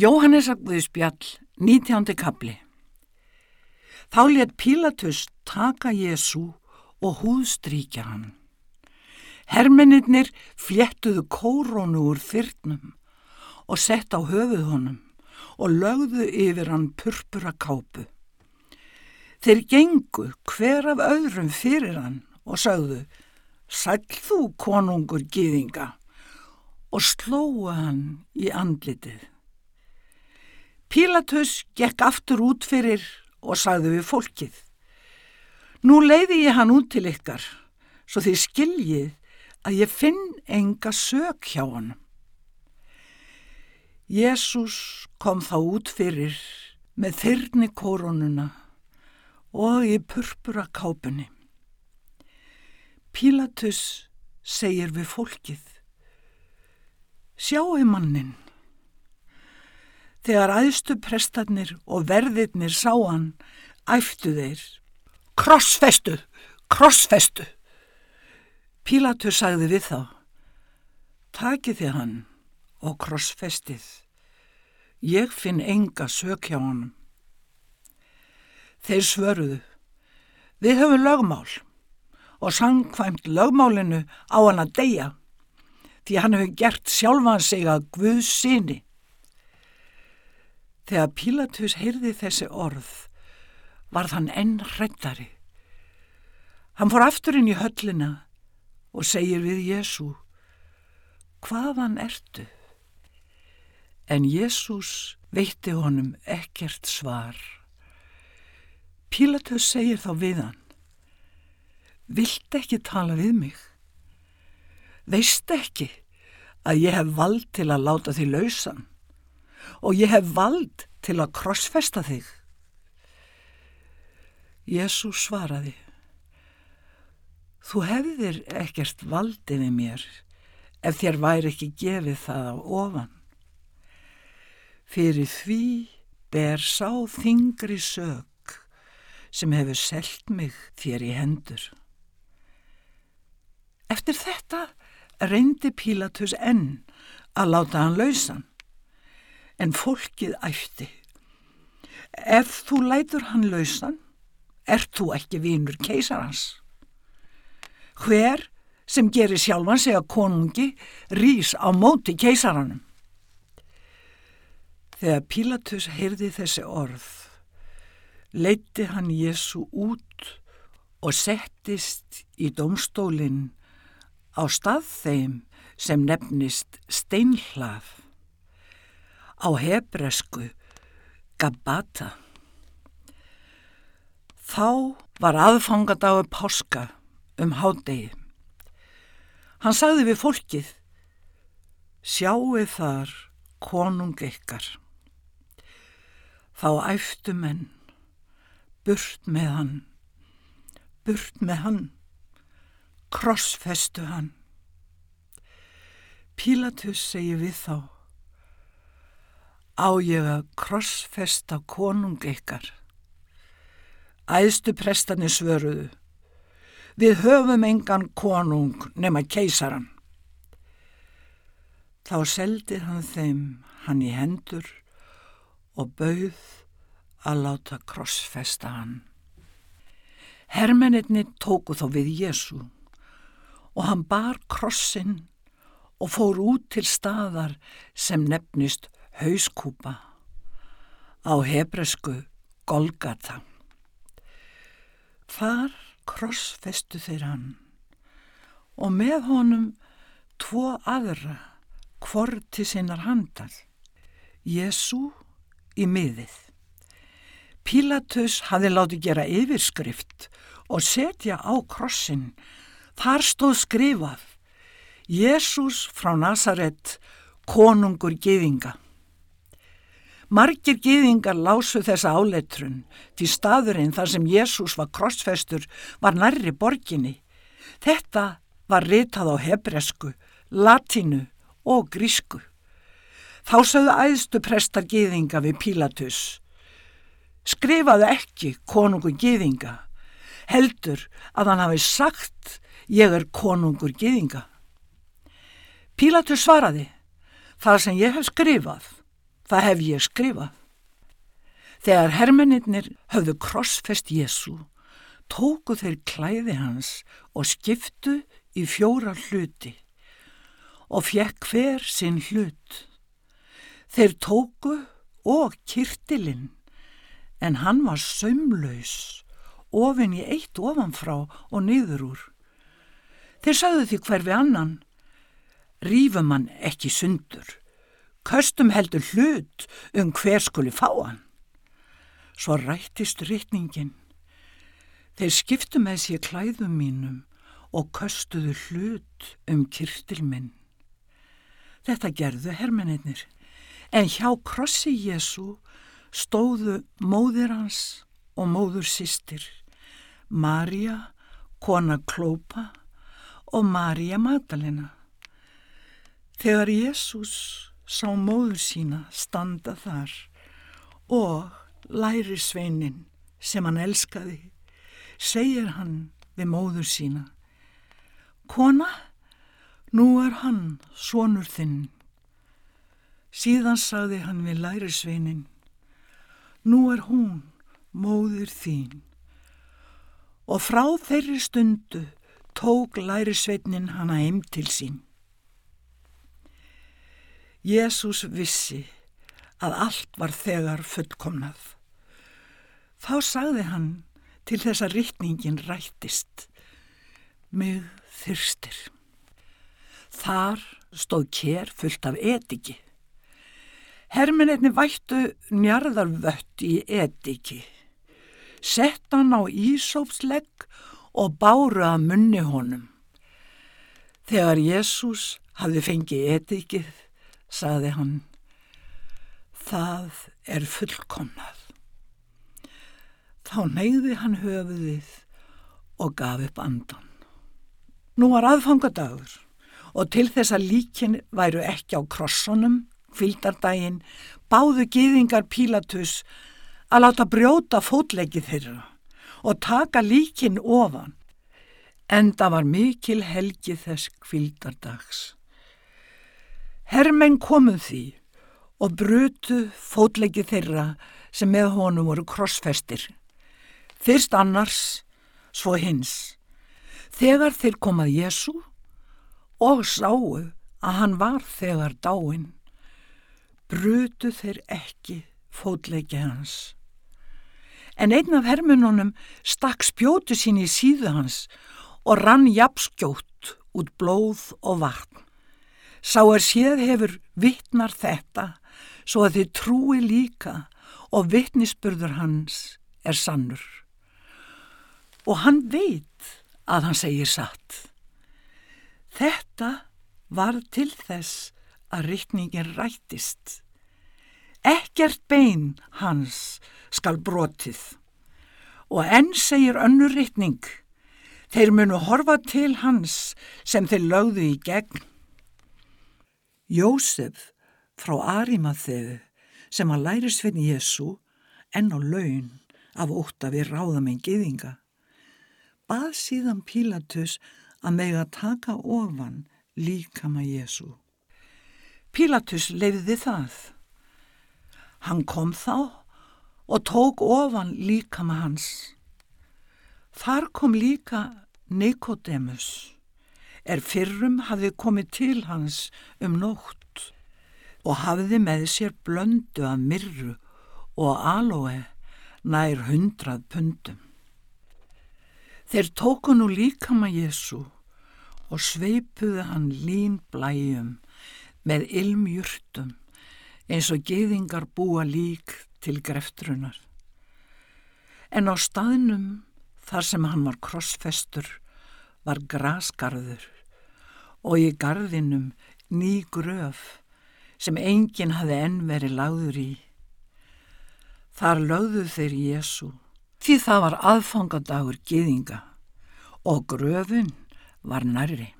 Jóhannesakviðspjall, 19. kapli Þá let Pílatus taka Jésu og húðstríkja hann. Hermennir fléttuðu kórónu úr þyrnum og sett á höfuð honum og lögðu yfir hann purpura kápu. Þeir gengu hver af öðrum fyrir hann og sögðu, sæl þú konungur gýðinga og slóðu hann í andlitið. Pílatus gekk aftur út fyrir og sagði við fólkið. Nú leiði ég hann út til ykkar, svo þið skiljið að ég finn enga sök hjá hann. Jésús kom þá út fyrir með þyrni koronuna og í purpura kápunni. Pílatus segir við fólkið. Sjáu mannin. Þegar aðstu prestarnir og verðirnir sá hann, æftu þeir. Krossfestu, krossfestu. Pílatur sagði við þá. Takið þið hann og krossfestið. Ég finn enga sök hjá hann. Þeir svöruðu. Við höfum lögmál og sangkvæmt lögmálinu á hann að deyja því hann hefur gert sjálfan sig að Guðs síni. Þegar Pílatus heyrði þessi orð varð hann enn hrettari. Hann fór aftur inn í höllina og segir við Jésu, hvaðan ertu? En Jésús veitti honum ekkert svar. Pílatus segir þá við hann, vilt ekki tala við mig? Veist ekki að ég hef vald til að láta því lausan? Og ég hef vald til að krossfesta þig. Jésús svaraði, þú hefðir ekkert valdið við mér ef þér væri ekki gefið það á ofan. Fyrir því ber sá þingri sög sem hefur selt mig þér í hendur. Eftir þetta reyndi Pílatus enn að láta hann lausan en fólkið æfti. Ef þú lætur hann lausan, ert þú ekki vínur keisarans. Hver sem gerir sjálfan að konungi rýs á móti keisaranum. Þegar Pílatus heyrði þessi orð, leiti hann Jésu út og settist í domstólinn á stað þeim sem nefnist steinhlað á hebresku Gabata. Þá var aðfangadagur páska um hádegi. Hann sagði við fólkið, sjáu þar konung ykkar. Þá æftu menn, burt með hann, burt með hann, krossfestu hann. Pílatus segi við þá, á ég að krossfesta konung ykkar. Æðstu prestanir svöruðu. Við höfum engan konung nema keisaran. Þá seldi hann þeim hann í hendur og bauð að láta krossfesta hann. Hermennirni tóku þá við Jésu og hann bar krossin og fór út til staðar sem nefnist hauskúpa á hebresku Golgata. Þar krossfestu þeir hann og með honum tvo aðra kvorti sinnar handal, Jésu í miðið. Pílatus hafi látið gera yfirskrift og setja á krossin. Þar stóð skrifað Jésús frá Nazaret, konungur geðinga. Margir gýðingar lásu þessa áleitrun til staðurinn þar sem Jésús var krossfestur var nærri borginni. Þetta var ritað á hebresku, latinu og grísku. Þá sögðu æðstu prestar gýðinga við Pílatus. Skrifaðu ekki konungur gýðinga, heldur að hann hafi sagt ég er konungur gýðinga. Pílatus svaraði, það sem ég hef skrifað, Það hef ég skrifað. Þegar hermennir höfðu krossfest Jésu, tóku þeir klæði hans og skiptu í fjóra hluti og fekk hver sinn hlut. Þeir tóku og kirtilinn en hann var sömlaus, ofin í eitt ofanfrá og niður úr. Þeir sagðu því hverfi annan, rífum hann ekki sundur, köstum heldur hlut um hver skuli fá hann. Svo rættist rytningin. Þeir skiptu með sér klæðum mínum og köstuðu hlut um kyrtil minn. Þetta gerðu hermeninnir, en hjá krossi Jésu stóðu móðir hans og móður sýstir, Marja, kona Klópa og Marja Magdalena. Þegar Jésús sá móður sína standa þar og læri sveinin sem hann elskaði, segir hann við móður sína. Kona, nú er hann sonur þinn. Síðan sagði hann við læri sveinin, nú er hún móður þín. Og frá þeirri stundu tók lærisveitnin hana heim til sín. Jésús vissi að allt var þegar fullkomnað. Þá sagði hann til þess að rittningin rættist. Mig þyrstir. Þar stóð kér fullt af etiki. Herminetni vættu njarðarvött í etiki. Sett hann á ísópslegg og báru að munni honum. Þegar Jésús hafði fengið etikið, saði hann, það er fullkomnað. Þá neyði hann höfuðið og gaf upp andan. Nú var aðfangadagur og til þess að líkin væru ekki á krossunum, kvildardaginn, báðu giðingar Pílatus að láta brjóta fótlegið þeirra og taka líkin ofan. En það var mikil helgi þess kvildardags. Hermenn komuð því og brutu fótlegið þeirra sem með honum voru krossfestir. Fyrst annars, svo hins. Þegar þeir komað Jésu og sáu að hann var þegar dáin, brutu þeir ekki fótlegið hans. En einn af hermununum stakk spjótu sín í síðu hans og rann jafnskjótt út blóð og vatn. Sá er séð hefur vittnar þetta svo að þið trúi líka og vittnisspurður hans er sannur. Og hann veit að hann segir satt. Þetta var til þess að rittningin rættist. Ekkert bein hans skal brotið. Og enn segir önnur rittning, þeir munu horfa til hans sem þeir lögðu í gegn. Jósef frá Arimatheu sem að læri svein Jésu enn á laun af ótta við ráðamenn giðinga. Bað síðan Pílatus að mega taka ofan líkama Jésu. Pílatus leiði það. Hann kom þá og tók ofan líkama hans. Þar kom líka Nikodemus, er fyrrum hafði komið til hans um nótt og hafði með sér blöndu af myrru og aloe nær hundrað pundum. Þeir tóku nú líkama Jésu og sveipuðu hann lín blæjum með ilmjurtum eins og geðingar búa lík til greftrunar. En á staðnum þar sem hann var krossfestur var grasgarður og í garðinum ný gröf sem enginn hafði enn verið lagður í. Þar lögðu þeir Jésu því það var aðfangadagur geðinga og gröfun var nærri.